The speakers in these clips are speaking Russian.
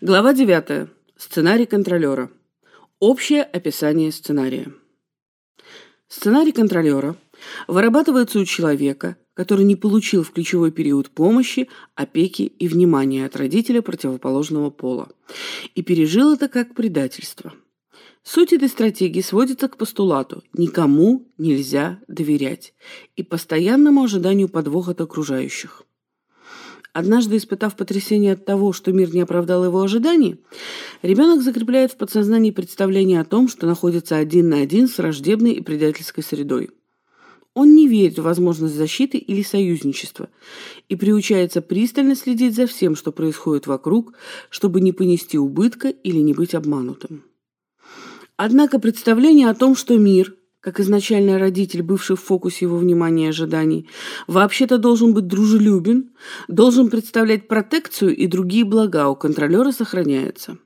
Глава 9. Сценарий контролера. Общее описание сценария. Сценарий контролера вырабатывается у человека, который не получил в ключевой период помощи, опеки и внимания от родителя противоположного пола и пережил это как предательство. Суть этой стратегии сводится к постулату «никому нельзя доверять» и постоянному ожиданию подвоха от окружающих. Однажды, испытав потрясение от того, что мир не оправдал его ожиданий, ребенок закрепляет в подсознании представление о том, что находится один на один с враждебной и предательской средой. Он не верит в возможность защиты или союзничества и приучается пристально следить за всем, что происходит вокруг, чтобы не понести убытка или не быть обманутым. Однако представление о том, что мир как изначально родитель, бывший в фокусе его внимания и ожиданий, вообще-то должен быть дружелюбен, должен представлять протекцию и другие блага у контролера сохраняется.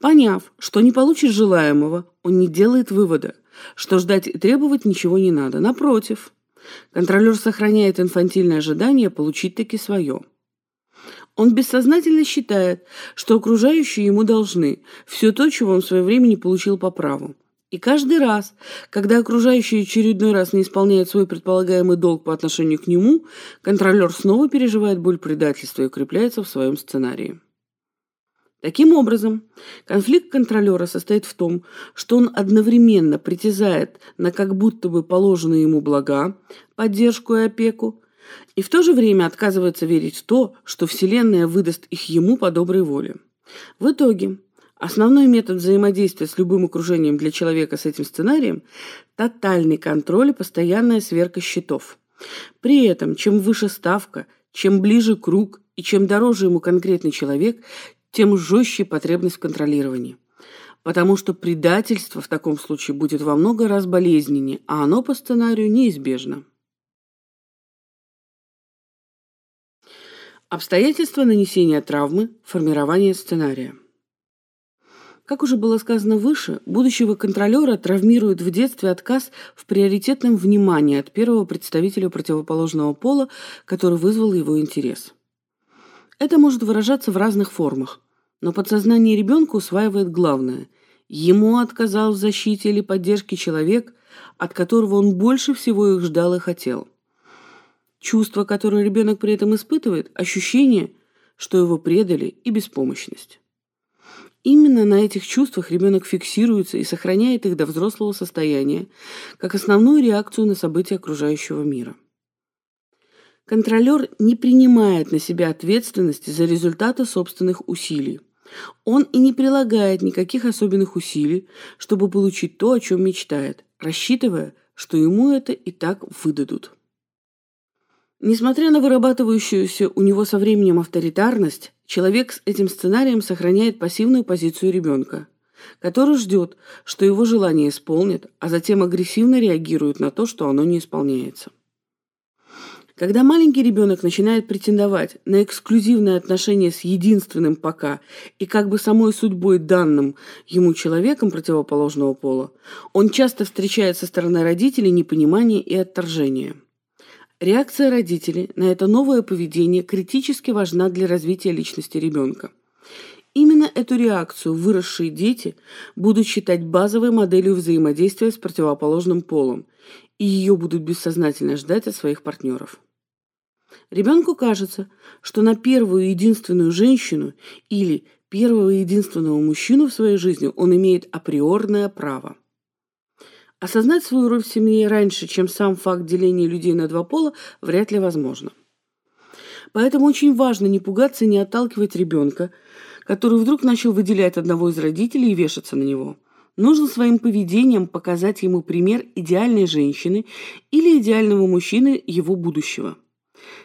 Поняв, что не получит желаемого, он не делает вывода, что ждать и требовать ничего не надо. Напротив, контролер сохраняет инфантильное ожидание получить таки свое. Он бессознательно считает, что окружающие ему должны все то, чего он в свое время не получил по праву. И каждый раз, когда окружающие очередной раз не исполняют свой предполагаемый долг по отношению к нему, контролер снова переживает боль предательства и укрепляется в своем сценарии. Таким образом, конфликт контролера состоит в том, что он одновременно притязает на как будто бы положенные ему блага, поддержку и опеку, и в то же время отказывается верить в то, что Вселенная выдаст их ему по доброй воле. В итоге Основной метод взаимодействия с любым окружением для человека с этим сценарием – тотальный контроль и постоянная сверка счетов. При этом, чем выше ставка, чем ближе круг и чем дороже ему конкретный человек, тем жестче потребность в контролировании. Потому что предательство в таком случае будет во много раз болезненнее, а оно по сценарию неизбежно. Обстоятельства нанесения травмы, формирование сценария – как уже было сказано выше, будущего контролера травмирует в детстве отказ в приоритетном внимании от первого представителя противоположного пола, который вызвал его интерес. Это может выражаться в разных формах, но подсознание ребенка усваивает главное – ему отказал в защите или поддержке человек, от которого он больше всего их ждал и хотел. Чувство, которое ребенок при этом испытывает – ощущение, что его предали и беспомощность. Именно на этих чувствах ребенок фиксируется и сохраняет их до взрослого состояния, как основную реакцию на события окружающего мира. Контролер не принимает на себя ответственности за результаты собственных усилий. Он и не прилагает никаких особенных усилий, чтобы получить то, о чем мечтает, рассчитывая, что ему это и так выдадут. Несмотря на вырабатывающуюся у него со временем авторитарность, человек с этим сценарием сохраняет пассивную позицию ребенка, который ждет, что его желание исполнят, а затем агрессивно реагирует на то, что оно не исполняется. Когда маленький ребенок начинает претендовать на эксклюзивное отношение с единственным пока и как бы самой судьбой данным ему человеком противоположного пола, он часто встречает со стороны родителей непонимание и отторжение – Реакция родителей на это новое поведение критически важна для развития личности ребенка. Именно эту реакцию выросшие дети будут считать базовой моделью взаимодействия с противоположным полом, и ее будут бессознательно ждать от своих партнеров. Ребенку кажется, что на первую единственную женщину или первого единственного мужчину в своей жизни он имеет априорное право. Осознать свою роль в семье раньше, чем сам факт деления людей на два пола, вряд ли возможно. Поэтому очень важно не пугаться и не отталкивать ребенка, который вдруг начал выделять одного из родителей и вешаться на него. Нужно своим поведением показать ему пример идеальной женщины или идеального мужчины его будущего.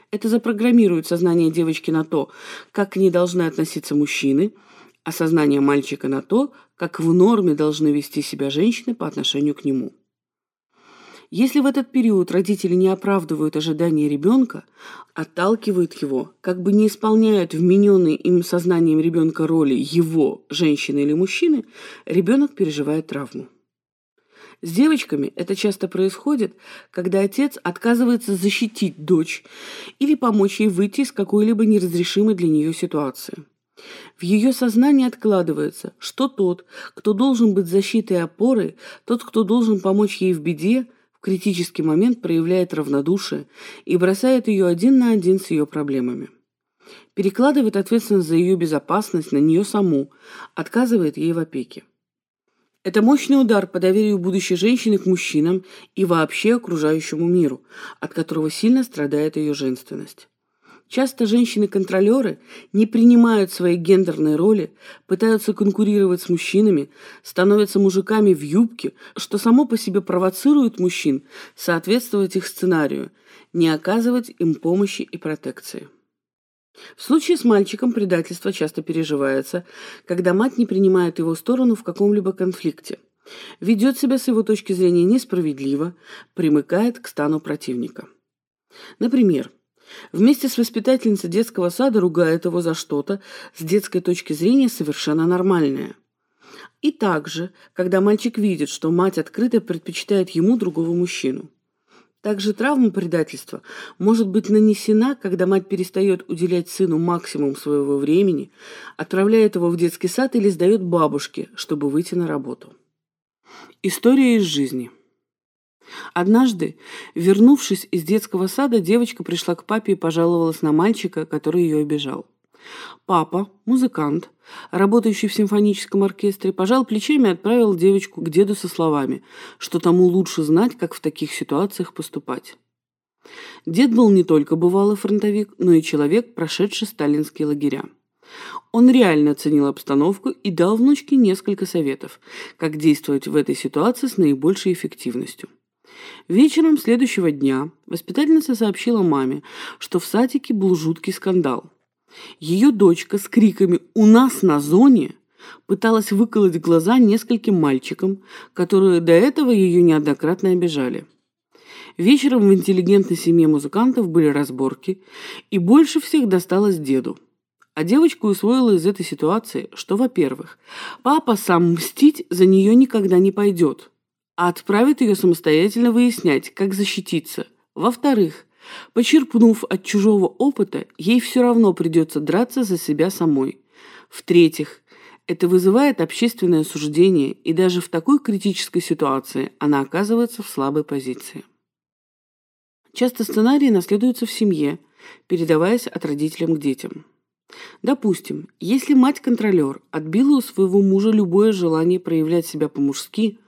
Это запрограммирует сознание девочки на то, как к ней должны относиться мужчины – а сознание мальчика на то, как в норме должны вести себя женщины по отношению к нему. Если в этот период родители не оправдывают ожидания ребенка, отталкивают его, как бы не исполняют вмененные им сознанием ребенка роли его, женщины или мужчины, ребенок переживает травму. С девочками это часто происходит, когда отец отказывается защитить дочь или помочь ей выйти из какой-либо неразрешимой для нее ситуации. В ее сознании откладывается, что тот, кто должен быть защитой и опорой, тот, кто должен помочь ей в беде, в критический момент проявляет равнодушие и бросает ее один на один с ее проблемами. Перекладывает ответственность за ее безопасность на нее саму, отказывает ей в опеке. Это мощный удар по доверию будущей женщины к мужчинам и вообще окружающему миру, от которого сильно страдает ее женственность. Часто женщины-контролеры не принимают свои гендерные роли, пытаются конкурировать с мужчинами, становятся мужиками в юбке, что само по себе провоцирует мужчин соответствовать их сценарию, не оказывать им помощи и протекции. В случае с мальчиком предательство часто переживается, когда мать не принимает его сторону в каком-либо конфликте, ведет себя с его точки зрения несправедливо, примыкает к стану противника. Например, вместе с воспитательницей детского сада ругает его за что-то с детской точки зрения совершенно нормальное. И также, когда мальчик видит, что мать открыто предпочитает ему другого мужчину. Также травма предательства может быть нанесена, когда мать перестает уделять сыну максимум своего времени, отправляет его в детский сад или сдает бабушке, чтобы выйти на работу. История из жизни. Однажды, вернувшись из детского сада, девочка пришла к папе и пожаловалась на мальчика, который ее обижал. Папа, музыкант, работающий в симфоническом оркестре, пожал плечами и отправил девочку к деду со словами, что тому лучше знать, как в таких ситуациях поступать. Дед был не только бывалый фронтовик, но и человек, прошедший сталинские лагеря. Он реально оценил обстановку и дал внучке несколько советов, как действовать в этой ситуации с наибольшей эффективностью. Вечером следующего дня воспитательница сообщила маме, что в садике был жуткий скандал. Ее дочка с криками «У нас на зоне!» пыталась выколоть глаза нескольким мальчикам, которые до этого ее неоднократно обижали. Вечером в интеллигентной семье музыкантов были разборки, и больше всех досталось деду. А девочку усвоила из этой ситуации, что, во-первых, папа сам мстить за нее никогда не пойдет, а отправит ее самостоятельно выяснять, как защититься. Во-вторых, Почерпнув от чужого опыта, ей все равно придется драться за себя самой. В-третьих, это вызывает общественное осуждение, и даже в такой критической ситуации она оказывается в слабой позиции. Часто сценарии наследуются в семье, передаваясь от родителям к детям. Допустим, если мать-контролер отбила у своего мужа любое желание проявлять себя по-мужски,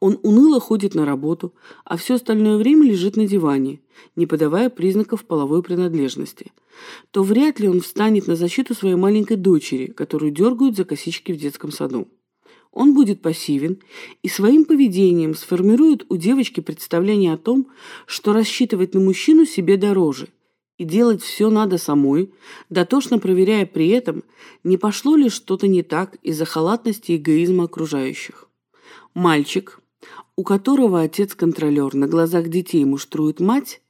он уныло ходит на работу, а все остальное время лежит на диване, не подавая признаков половой принадлежности, то вряд ли он встанет на защиту своей маленькой дочери, которую дергают за косички в детском саду. Он будет пассивен и своим поведением сформирует у девочки представление о том, что рассчитывать на мужчину себе дороже, и делать все надо самой, дотошно проверяя при этом, не пошло ли что-то не так из-за халатности и эгоизма окружающих. Мальчик, у которого отец-контролер на глазах детей муштрует мать,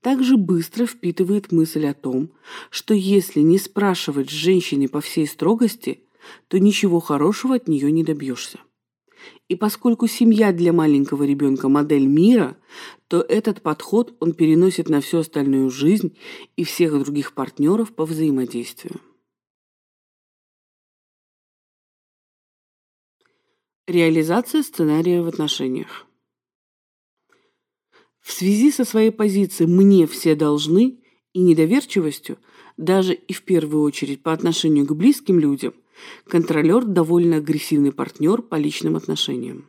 также быстро впитывает мысль о том, что если не спрашивать с женщиной по всей строгости, то ничего хорошего от нее не добьешься. И поскольку семья для маленького ребенка модель мира, то этот подход он переносит на всю остальную жизнь и всех других партнеров по взаимодействию. Реализация сценария в отношениях. В связи со своей позицией «мне все должны» и недоверчивостью, даже и в первую очередь по отношению к близким людям, контролер довольно агрессивный партнер по личным отношениям.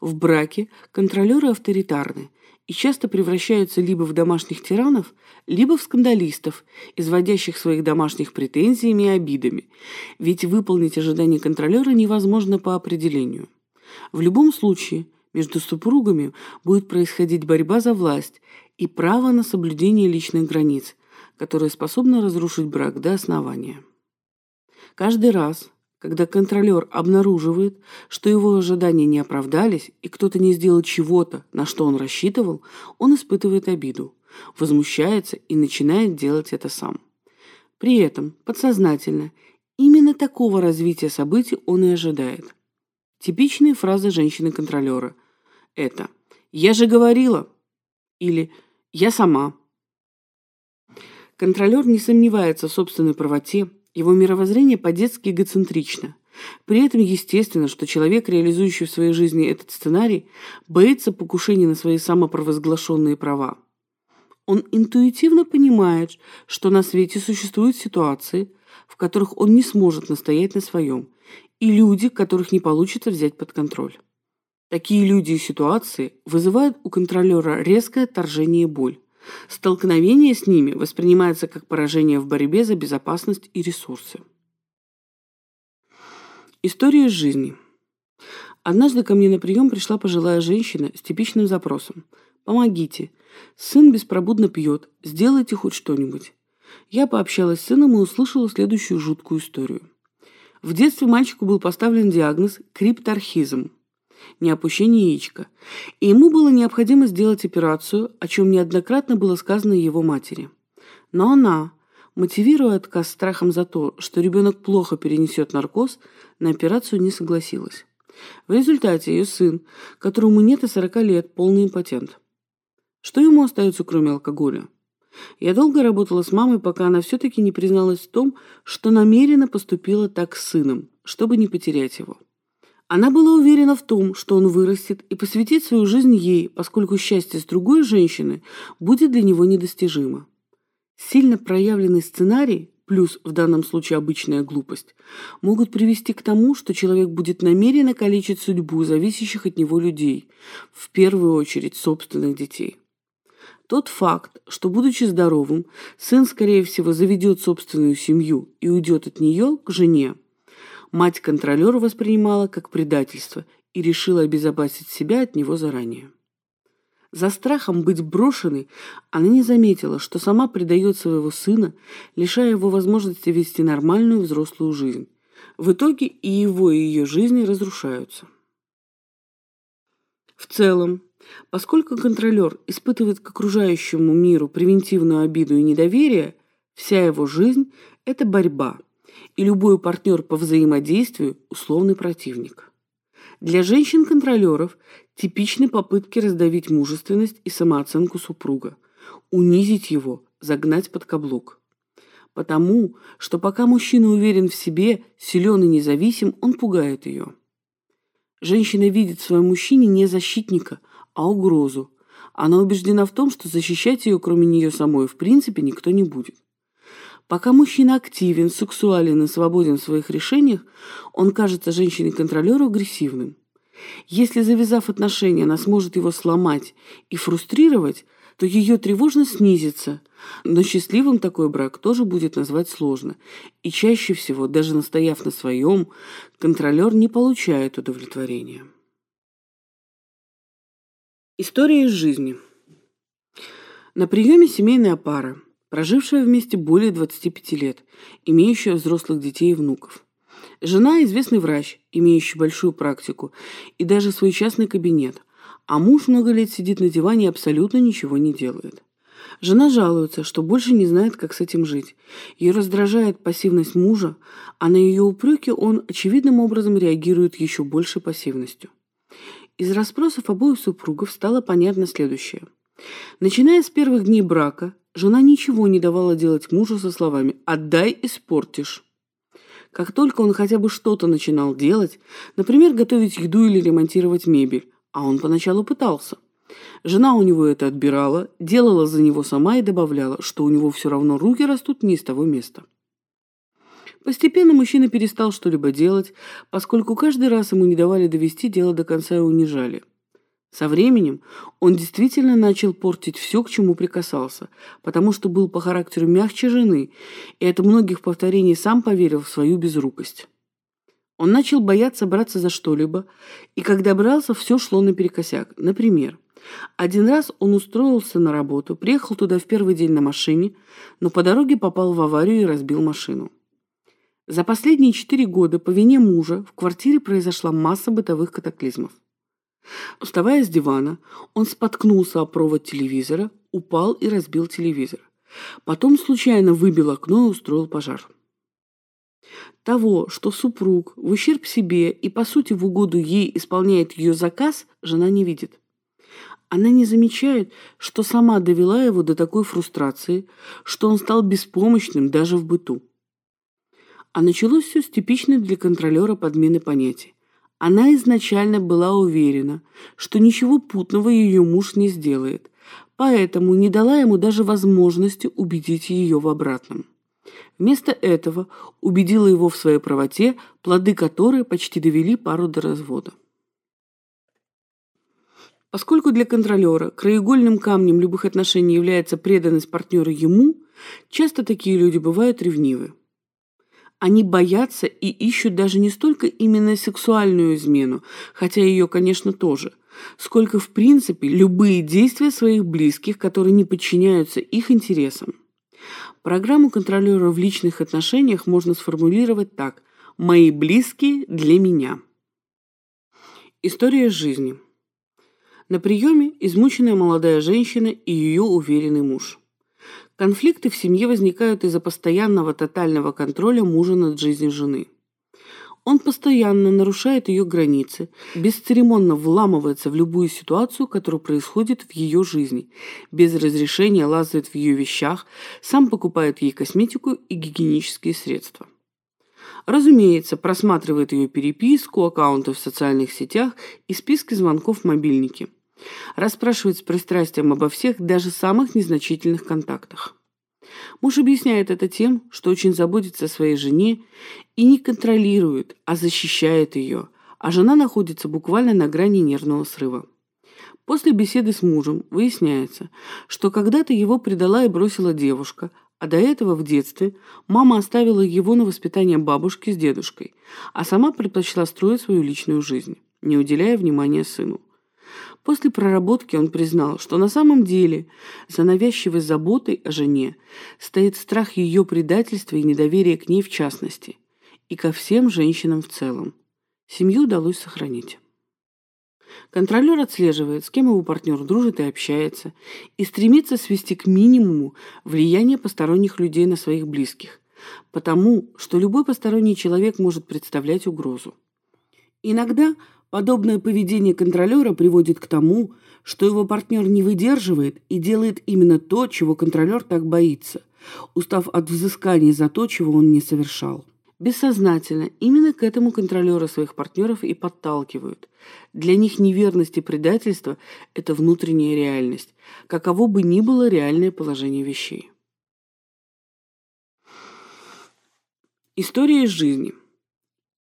В браке контролеры авторитарны и часто превращаются либо в домашних тиранов, либо в скандалистов, изводящих своих домашних претензиями и обидами, ведь выполнить ожидания контролера невозможно по определению. В любом случае, между супругами будет происходить борьба за власть и право на соблюдение личных границ, которое способно разрушить брак до основания. Каждый раз, когда контролер обнаруживает, что его ожидания не оправдались и кто-то не сделал чего-то, на что он рассчитывал, он испытывает обиду, возмущается и начинает делать это сам. При этом, подсознательно, именно такого развития событий он и ожидает. Типичные фразы женщины-контролера – это «я же говорила» или «я сама». Контролер не сомневается в собственной правоте Его мировоззрение по-детски эгоцентрично. При этом естественно, что человек, реализующий в своей жизни этот сценарий, боится покушения на свои самопровозглашенные права. Он интуитивно понимает, что на свете существуют ситуации, в которых он не сможет настоять на своем, и люди, которых не получится взять под контроль. Такие люди и ситуации вызывают у контролера резкое отторжение и боль. Столкновение с ними воспринимается как поражение в борьбе за безопасность и ресурсы. История из жизни. Однажды ко мне на прием пришла пожилая женщина с типичным запросом. «Помогите. Сын беспробудно пьет. Сделайте хоть что-нибудь». Я пообщалась с сыном и услышала следующую жуткую историю. В детстве мальчику был поставлен диагноз крипторхизм – неопущение яичка, и ему было необходимо сделать операцию, о чем неоднократно было сказано его матери. Но она, мотивируя отказ страхом за то, что ребенок плохо перенесет наркоз, на операцию не согласилась. В результате ее сын, которому нет и 40 лет, полный импотент. Что ему остается, кроме алкоголя? Я долго работала с мамой, пока она все-таки не призналась в том, что намеренно поступила так с сыном, чтобы не потерять его. Она была уверена в том, что он вырастет и посвятит свою жизнь ей, поскольку счастье с другой женщины будет для него недостижимо. Сильно проявленный сценарий, плюс в данном случае обычная глупость, могут привести к тому, что человек будет намеренно калечить судьбу зависящих от него людей, в первую очередь собственных детей. Тот факт, что, будучи здоровым, сын, скорее всего, заведет собственную семью и уйдет от нее к жене, мать контролера воспринимала как предательство и решила обезопасить себя от него заранее. За страхом быть брошенной она не заметила, что сама предает своего сына, лишая его возможности вести нормальную взрослую жизнь. В итоге и его, и ее жизни разрушаются. В целом, Поскольку контролер испытывает к окружающему миру превентивную обиду и недоверие, вся его жизнь – это борьба, и любой партнер по взаимодействию – условный противник. Для женщин-контролеров типичны попытки раздавить мужественность и самооценку супруга, унизить его, загнать под каблук. Потому, что пока мужчина уверен в себе, силен и независим, он пугает ее. Женщина видит в своем мужчине не защитника, а угрозу. Она убеждена в том, что защищать ее, кроме нее самой, в принципе никто не будет. Пока мужчина активен, сексуален и свободен в своих решениях, он кажется женщине-контролеру агрессивным. Если, завязав отношения, она сможет его сломать и фрустрировать, то ее тревожность снизится, но счастливым такой брак тоже будет назвать сложно. И чаще всего, даже настояв на своем, контролер не получает удовлетворения. История из жизни. На приеме семейная пара, прожившая вместе более 25 лет, имеющая взрослых детей и внуков. Жена – известный врач, имеющий большую практику и даже свой частный кабинет, а муж много лет сидит на диване и абсолютно ничего не делает. Жена жалуется, что больше не знает, как с этим жить. Ее раздражает пассивность мужа, а на ее упреки он очевидным образом реагирует еще большей пассивностью. Из расспросов обоих супругов стало понятно следующее. Начиная с первых дней брака, жена ничего не давала делать мужу со словами «отдай, испортишь». Как только он хотя бы что-то начинал делать, например, готовить еду или ремонтировать мебель, а он поначалу пытался. Жена у него это отбирала, делала за него сама и добавляла, что у него все равно руки растут не из того места. Постепенно мужчина перестал что-либо делать, поскольку каждый раз ему не давали довести дело до конца и унижали. Со временем он действительно начал портить все, к чему прикасался, потому что был по характеру мягче жены, и от многих повторений сам поверил в свою безрукость. Он начал бояться браться за что-либо, и когда брался, все шло наперекосяк. Например, один раз он устроился на работу, приехал туда в первый день на машине, но по дороге попал в аварию и разбил машину. За последние четыре года по вине мужа в квартире произошла масса бытовых катаклизмов. Вставая с дивана, он споткнулся о провод телевизора, упал и разбил телевизор. Потом случайно выбил окно и устроил пожар. Того, что супруг в ущерб себе и, по сути, в угоду ей исполняет ее заказ, жена не видит. Она не замечает, что сама довела его до такой фрустрации, что он стал беспомощным даже в быту. А началось все с типичной для контролера подмены понятий. Она изначально была уверена, что ничего путного ее муж не сделает, поэтому не дала ему даже возможности убедить ее в обратном. Вместо этого убедила его в своей правоте, плоды которой почти довели пару до развода. Поскольку для контролера краеугольным камнем любых отношений является преданность партнера ему, часто такие люди бывают ревнивы. Они боятся и ищут даже не столько именно сексуальную измену, хотя ее, конечно, тоже, сколько, в принципе, любые действия своих близких, которые не подчиняются их интересам. Программу контролера в личных отношениях можно сформулировать так «Мои близкие для меня». История жизни. На приеме измученная молодая женщина и ее уверенный муж. Конфликты в семье возникают из-за постоянного тотального контроля мужа над жизнью жены. Он постоянно нарушает ее границы, бесцеремонно вламывается в любую ситуацию, которая происходит в ее жизни, без разрешения лазает в ее вещах, сам покупает ей косметику и гигиенические средства. Разумеется, просматривает ее переписку, аккаунты в социальных сетях и списки звонков в мобильнике – Расспрашивает с пристрастием обо всех, даже самых незначительных контактах. Муж объясняет это тем, что очень заботится о своей жене и не контролирует, а защищает ее, а жена находится буквально на грани нервного срыва. После беседы с мужем выясняется, что когда-то его предала и бросила девушка, а до этого в детстве мама оставила его на воспитание бабушки с дедушкой, а сама предпочла строить свою личную жизнь, не уделяя внимания сыну. После проработки он признал, что на самом деле за навязчивой заботой о жене стоит страх ее предательства и недоверие к ней в частности, и ко всем женщинам в целом. Семью удалось сохранить. Контролер отслеживает, с кем его партнер дружит и общается, и стремится свести к минимуму влияние посторонних людей на своих близких, потому что любой посторонний человек может представлять угрозу. Иногда Подобное поведение контролера приводит к тому, что его партнер не выдерживает и делает именно то, чего контролер так боится, устав от взысканий за то, чего он не совершал. Бессознательно именно к этому контролеры своих партнеров и подталкивают. Для них неверность и предательство – это внутренняя реальность, каково бы ни было реальное положение вещей. История из жизни.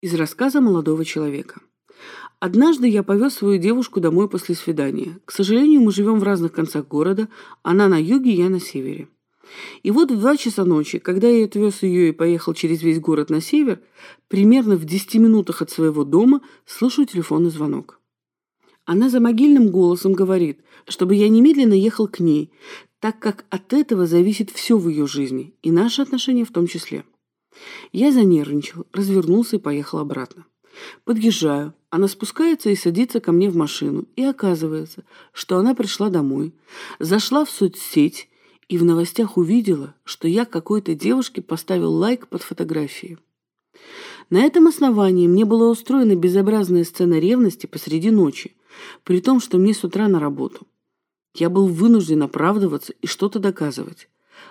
Из рассказа молодого человека. Однажды я повез свою девушку домой после свидания. К сожалению, мы живем в разных концах города, она на юге, я на севере. И вот в два часа ночи, когда я отвез ее и поехал через весь город на север, примерно в десяти минутах от своего дома слышу телефонный звонок. Она за могильным голосом говорит, чтобы я немедленно ехал к ней, так как от этого зависит все в ее жизни, и наши отношения в том числе. Я занервничал, развернулся и поехал обратно. Подъезжаю, она спускается и садится ко мне в машину, и оказывается, что она пришла домой, зашла в соцсеть и в новостях увидела, что я какой-то девушке поставил лайк под фотографией. На этом основании мне была устроена безобразная сцена ревности посреди ночи, при том, что мне с утра на работу. Я был вынужден оправдываться и что-то доказывать.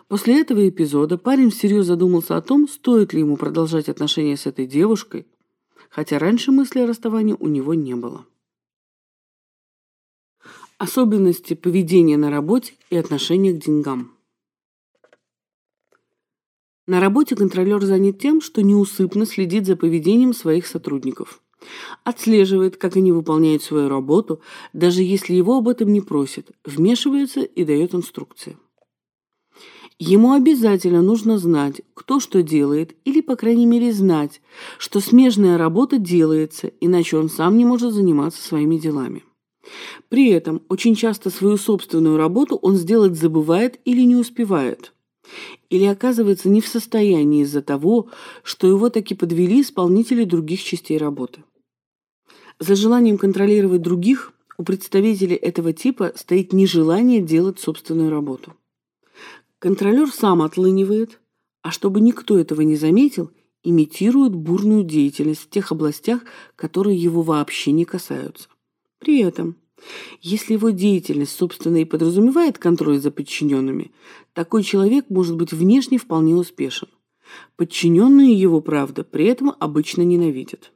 После этого эпизода парень всерьез задумался о том, стоит ли ему продолжать отношения с этой девушкой, хотя раньше мысли о расставании у него не было. Особенности поведения на работе и отношения к деньгам. На работе контролер занят тем, что неусыпно следит за поведением своих сотрудников. Отслеживает, как они выполняют свою работу, даже если его об этом не просят, вмешивается и дает инструкции. Ему обязательно нужно знать, кто что делает, или, по крайней мере, знать, что смежная работа делается, иначе он сам не может заниматься своими делами. При этом очень часто свою собственную работу он сделать забывает или не успевает. Или оказывается не в состоянии из-за того, что его таки подвели исполнители других частей работы. За желанием контролировать других у представителей этого типа стоит нежелание делать собственную работу. Контролер сам отлынивает, а чтобы никто этого не заметил, имитирует бурную деятельность в тех областях, которые его вообще не касаются. При этом, если его деятельность, собственно, и подразумевает контроль за подчиненными, такой человек может быть внешне вполне успешен. Подчиненные его, правда, при этом обычно ненавидят.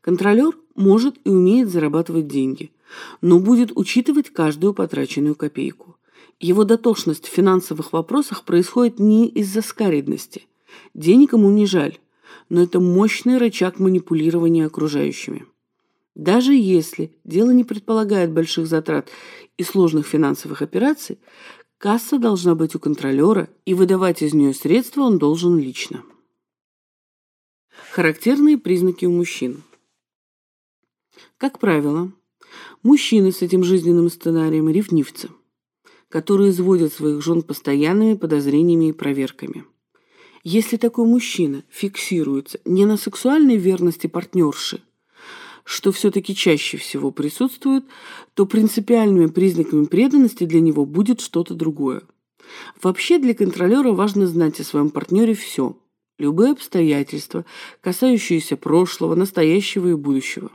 Контролер может и умеет зарабатывать деньги, но будет учитывать каждую потраченную копейку. Его дотошность в финансовых вопросах происходит не из-за скаридности. Денег ему не жаль, но это мощный рычаг манипулирования окружающими. Даже если дело не предполагает больших затрат и сложных финансовых операций, касса должна быть у контролера, и выдавать из нее средства он должен лично. Характерные признаки у мужчин. Как правило, мужчины с этим жизненным сценарием – ревнивцы, которые изводят своих жен постоянными подозрениями и проверками. Если такой мужчина фиксируется не на сексуальной верности партнерши – что все-таки чаще всего присутствует, то принципиальными признаками преданности для него будет что-то другое. Вообще для контролера важно знать о своем партнере все, любые обстоятельства, касающиеся прошлого, настоящего и будущего.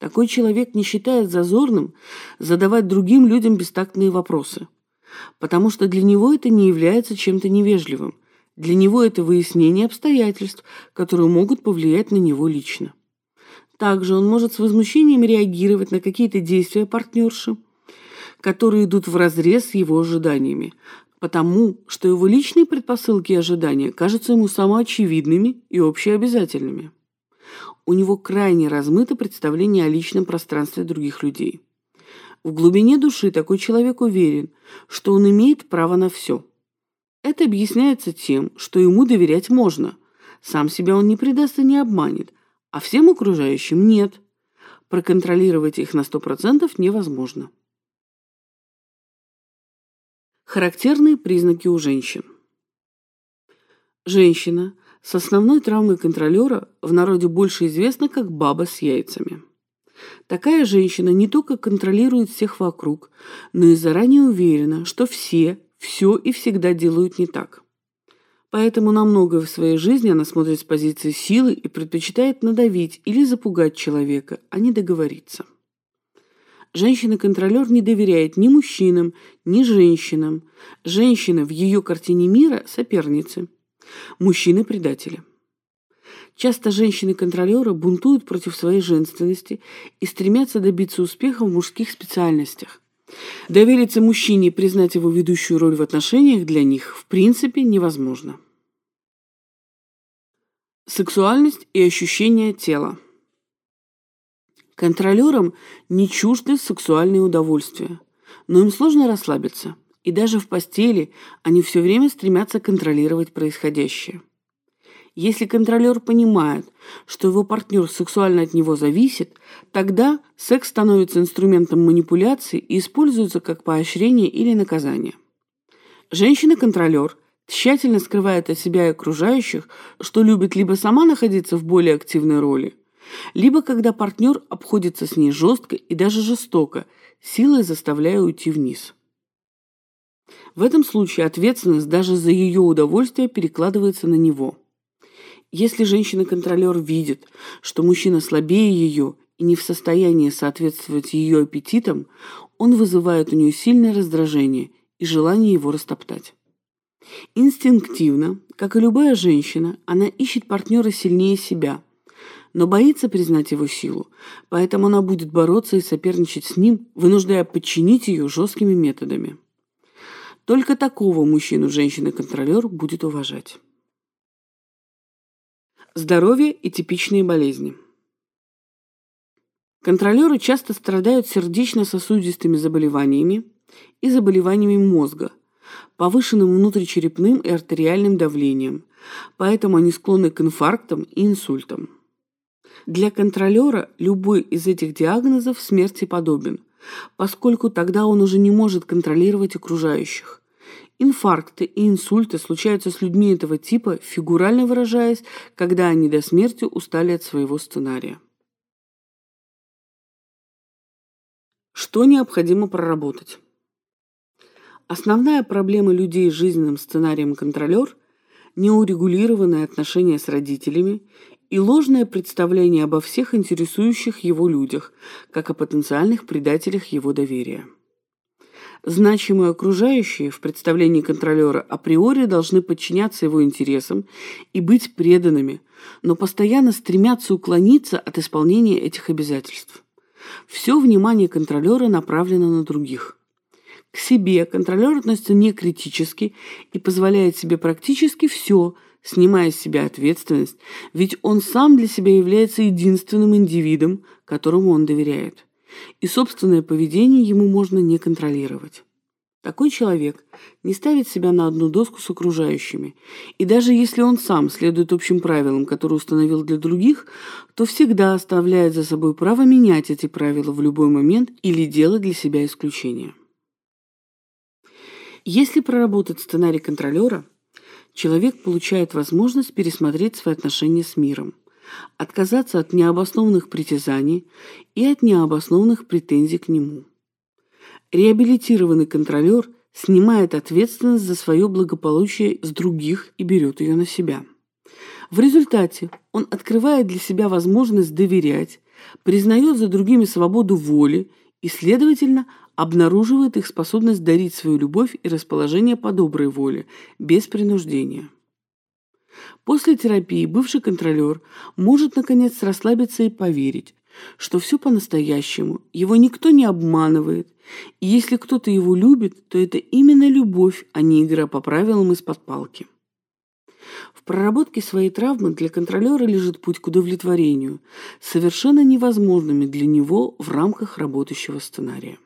Такой человек не считает зазорным задавать другим людям бестактные вопросы, потому что для него это не является чем-то невежливым. Для него это выяснение обстоятельств, которые могут повлиять на него лично. Также он может с возмущением реагировать на какие-то действия партнерши, которые идут вразрез с его ожиданиями, потому что его личные предпосылки и ожидания кажутся ему самоочевидными и общеобязательными. У него крайне размыто представление о личном пространстве других людей. В глубине души такой человек уверен, что он имеет право на все. Это объясняется тем, что ему доверять можно. Сам себя он не предаст и не обманет, а всем окружающим нет. Проконтролировать их на 100% невозможно. Характерные признаки у женщин. Женщина с основной травмой контролера в народе больше известна как баба с яйцами. Такая женщина не только контролирует всех вокруг, но и заранее уверена, что все, все и всегда делают не так. Поэтому на многое в своей жизни она смотрит с позиции силы и предпочитает надавить или запугать человека, а не договориться. Женщина-контролер не доверяет ни мужчинам, ни женщинам. Женщина в ее картине мира – соперницы. Мужчины – предатели. Часто женщины-контролеры бунтуют против своей женственности и стремятся добиться успеха в мужских специальностях. Довериться мужчине и признать его ведущую роль в отношениях для них в принципе невозможно. Сексуальность и ощущение тела. Контролерам не чужды сексуальные удовольствия, но им сложно расслабиться, и даже в постели они все время стремятся контролировать происходящее. Если контролер понимает, что его партнер сексуально от него зависит, тогда секс становится инструментом манипуляции и используется как поощрение или наказание. Женщина-контролер тщательно скрывает от себя и окружающих, что любит либо сама находиться в более активной роли, либо когда партнер обходится с ней жестко и даже жестоко, силой заставляя уйти вниз. В этом случае ответственность даже за ее удовольствие перекладывается на него – если женщина-контролер видит, что мужчина слабее ее и не в состоянии соответствовать ее аппетитам, он вызывает у нее сильное раздражение и желание его растоптать. Инстинктивно, как и любая женщина, она ищет партнера сильнее себя, но боится признать его силу, поэтому она будет бороться и соперничать с ним, вынуждая подчинить ее жесткими методами. Только такого мужчину женщина-контролер будет уважать. Здоровье и типичные болезни. Контролеры часто страдают сердечно-сосудистыми заболеваниями и заболеваниями мозга, повышенным внутричерепным и артериальным давлением, поэтому они склонны к инфарктам и инсультам. Для контролера любой из этих диагнозов смерти подобен, поскольку тогда он уже не может контролировать окружающих. Инфаркты и инсульты случаются с людьми этого типа, фигурально выражаясь, когда они до смерти устали от своего сценария. Что необходимо проработать? Основная проблема людей с жизненным сценарием контролер – неурегулированные отношения с родителями и ложное представление обо всех интересующих его людях, как о потенциальных предателях его доверия. Значимые окружающие в представлении контролера априори должны подчиняться его интересам и быть преданными, но постоянно стремятся уклониться от исполнения этих обязательств. Все внимание контролера направлено на других. К себе контролер относится не критически и позволяет себе практически все, снимая с себя ответственность, ведь он сам для себя является единственным индивидом, которому он доверяет и собственное поведение ему можно не контролировать. Такой человек не ставит себя на одну доску с окружающими, и даже если он сам следует общим правилам, которые установил для других, то всегда оставляет за собой право менять эти правила в любой момент или делать для себя исключение. Если проработать сценарий контролера, человек получает возможность пересмотреть свои отношения с миром, отказаться от необоснованных притязаний и от необоснованных претензий к нему. Реабилитированный контролер снимает ответственность за свое благополучие с других и берет ее на себя. В результате он открывает для себя возможность доверять, признает за другими свободу воли и, следовательно, обнаруживает их способность дарить свою любовь и расположение по доброй воле, без принуждения. После терапии бывший контролер может наконец расслабиться и поверить, что все по-настоящему, его никто не обманывает, и если кто-то его любит, то это именно любовь, а не игра по правилам из-под палки. В проработке своей травмы для контролера лежит путь к удовлетворению, совершенно невозможными для него в рамках работающего сценария.